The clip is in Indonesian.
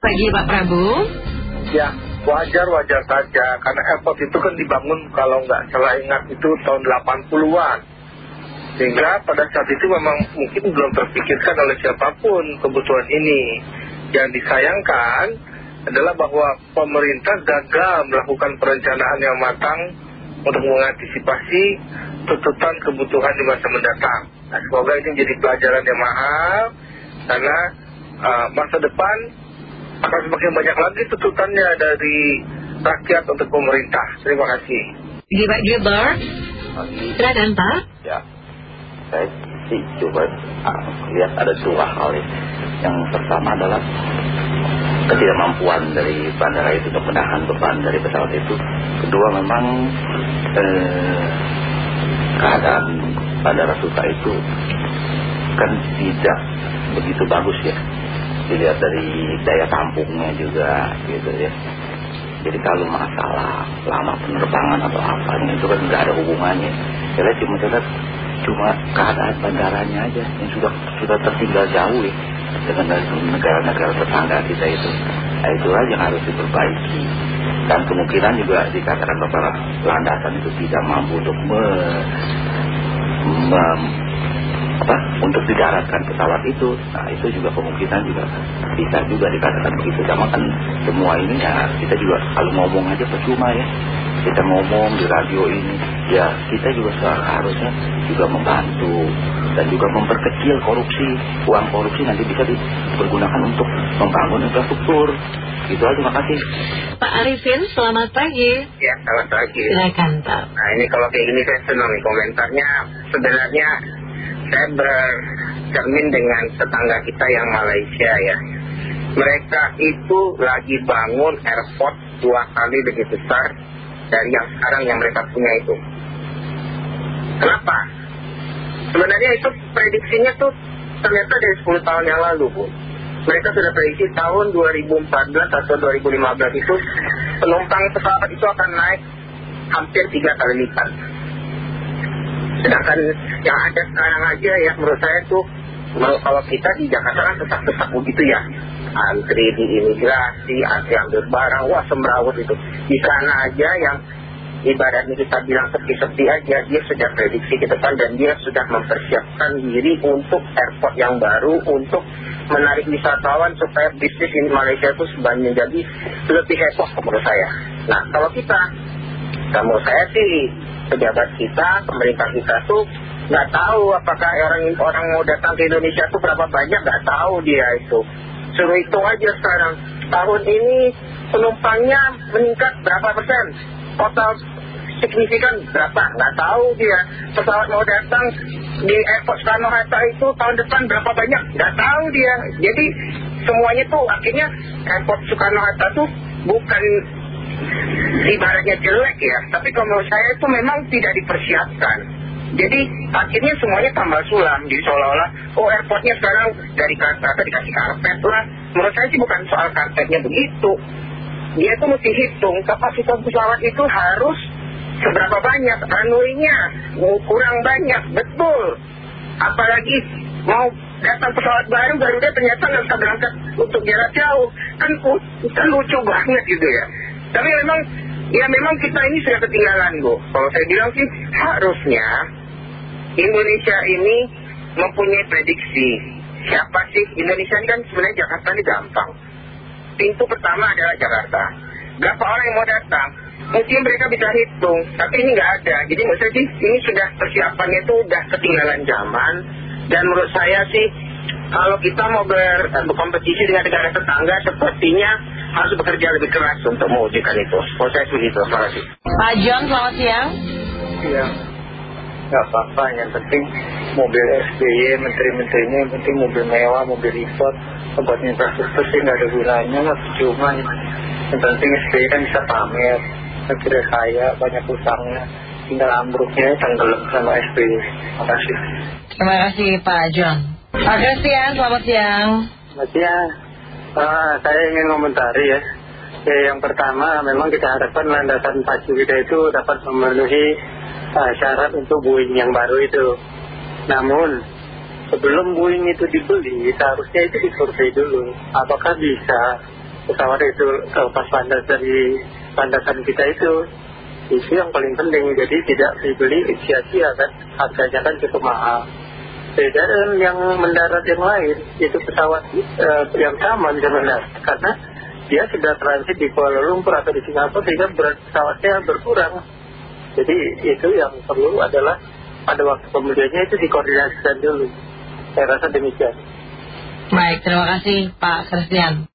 Pagi Pak Prabu. Ya, wajar-wajar saja. Karena airport itu kan dibangun kalau nggak salah ingat itu tahun 80-an. Sehingga pada saat itu memang mungkin belum terpikirkan oleh siapa pun kebutuhan ini. Yang disayangkan adalah bahwa pemerintah gagal melakukan perencanaan yang matang untuk mengantisipasi tuntutan kebutuhan di masa mendatang. Nah, semoga ini menjadi pelajaran yang mahal karena uh, masa depan akan semakin banyak lagi tuntutannya dari rakyat untuk pemerintah. Terima kasih. Di Pak Gilbert. Silakan Pak. Ya, saya sih coba uh, lihat ada dua hal ya. Yang pertama adalah ketidakmampuan dari bandara itu untuk menahan beban dari pesawat itu. Kedua memang eh, keadaan bandara Suta itu kan tidak begitu bagus ya. Dilihat dari daya tampungnya juga gitu ya. Jadi kalau masalah lama penerbangan atau apa itu kan nggak ada hubungannya. Saya cuma lihat cuma keadaan bandaranya aja yang sudah sudah tertinggal jauh ya dengan negara-negara tetangga kita itu. Nah, itu aja yang harus diperbaiki. Dan kemungkinan juga dikatakan beberapa landasan itu tidak mampu untuk untuk didaratkan pesawat itu. Nah itu juga kemungkinan juga bisa juga dikatakan begitu. Sama kan semua ini ya kita juga kalau ngomong aja percuma ya. Kita ngomong di radio ini, ya kita juga seharusnya juga membantu dan juga memperkecil korupsi. Uang korupsi nanti bisa dipergunakan untuk membangun infrastruktur. Itu aja, makasih. Pak Arifin, selamat pagi. Ya, selamat pagi. Silakan Pak. Nah ini kalau kayak gini saya senang nih komentarnya. Sebenarnya saya bercermin dengan tetangga kita yang Malaysia ya. Mereka itu lagi bangun airport dua kali lebih besar dari yang sekarang yang mereka punya itu. Kenapa? Sebenarnya itu prediksinya tuh ternyata dari 10 tahun yang lalu Bu. Mereka sudah prediksi tahun 2014 atau 2015 itu penumpang pesawat itu akan naik hampir tiga kali lipat. Sedangkan yang ada sekarang aja ya menurut saya tuh kalau kita di Jakarta kan sesak-sesak begitu ya antri di imigrasi, antri ambil barang, wah semrawut itu. Di sana aja yang ibaratnya kita bilang sepi-sepi aja, dia sudah prediksi ke depan dan dia sudah mempersiapkan diri untuk airport yang baru, untuk menarik wisatawan supaya bisnis di Malaysia itu sebanyak jadi lebih heboh menurut saya. Nah kalau kita, kamu saya sih pejabat kita, pemerintah kita tuh nggak tahu apakah orang orang mau datang ke Indonesia tuh berapa banyak, nggak tahu dia itu. Suruh hitung aja sekarang. Tahun ini penumpangnya meningkat berapa persen? Total signifikan berapa? Nggak tahu dia. Pesawat mau datang di airport Soekarno-Hatta itu tahun depan berapa banyak? Nggak tahu dia. Jadi semuanya tuh akhirnya airport Soekarno-Hatta tuh bukan ibaratnya jelek ya. Tapi kalau menurut saya itu memang tidak dipersiapkan. Jadi akhirnya semuanya tambah sulam. Jadi seolah-olah, oh airportnya sekarang dari kata dikasih karpet lah. Menurut saya sih bukan soal karpetnya begitu. Dia tuh mesti hitung kapasitas pesawat itu harus seberapa banyak. Runway-nya kurang banyak, betul. Apalagi mau datang pesawat baru, Garuda ternyata nggak bisa berangkat untuk jarak jauh. Kan, kan lucu banget gitu ya. Tapi memang, ya memang kita ini sudah ketinggalan Bu. Kalau saya bilang sih harusnya Indonesia ini mempunyai prediksi. Siapa sih? Indonesia ini kan sebenarnya Jakarta ini gampang. Pintu pertama adalah Jakarta. Berapa orang yang mau datang? Mungkin mereka bisa hitung, tapi ini nggak ada. Jadi menurut saya sih ini sudah persiapannya itu sudah ketinggalan zaman. Dan menurut saya sih kalau kita mau ber, berkompetisi dengan negara tetangga sepertinya harus bekerja lebih keras untuk mewujudkan itu. Menurut saya begitu. Terima kasih. Pak John, selamat siang. Iya. Gak apa-apa, yang penting mobil SBY, menteri-menterinya, yang penting mobil mewah, mobil repot, obat infrastruktur sih nggak ada gunanya lah, cuma yang penting SBY kan bisa pamer, negara kaya, banyak utangnya, tinggal ambruknya tenggelam sama SBY. Terima kasih. Terima kasih Pak John. Pak Christian, selamat siang. Selamat siang. Ah, saya ingin komentari ya. ya. Yang pertama, memang kita harapkan landasan pacu kita itu dapat memenuhi uh, syarat untuk Boeing yang baru itu. Namun, sebelum Boeing itu dibeli, seharusnya itu disurvei dulu. Apakah bisa pesawat itu lepas landas dari landasan kita itu itu yang paling penting jadi tidak dibeli sia-sia kan harganya kan cukup mahal beda dengan yang mendarat yang lain itu pesawat eh, yang sama bisa mendarat karena dia sudah transit di Kuala Lumpur atau di Singapura sehingga berat pesawatnya berkurang. Jadi itu yang perlu adalah pada waktu pembeliannya itu dikoordinasikan dulu. Saya rasa demikian. Baik, terima kasih Pak Christian.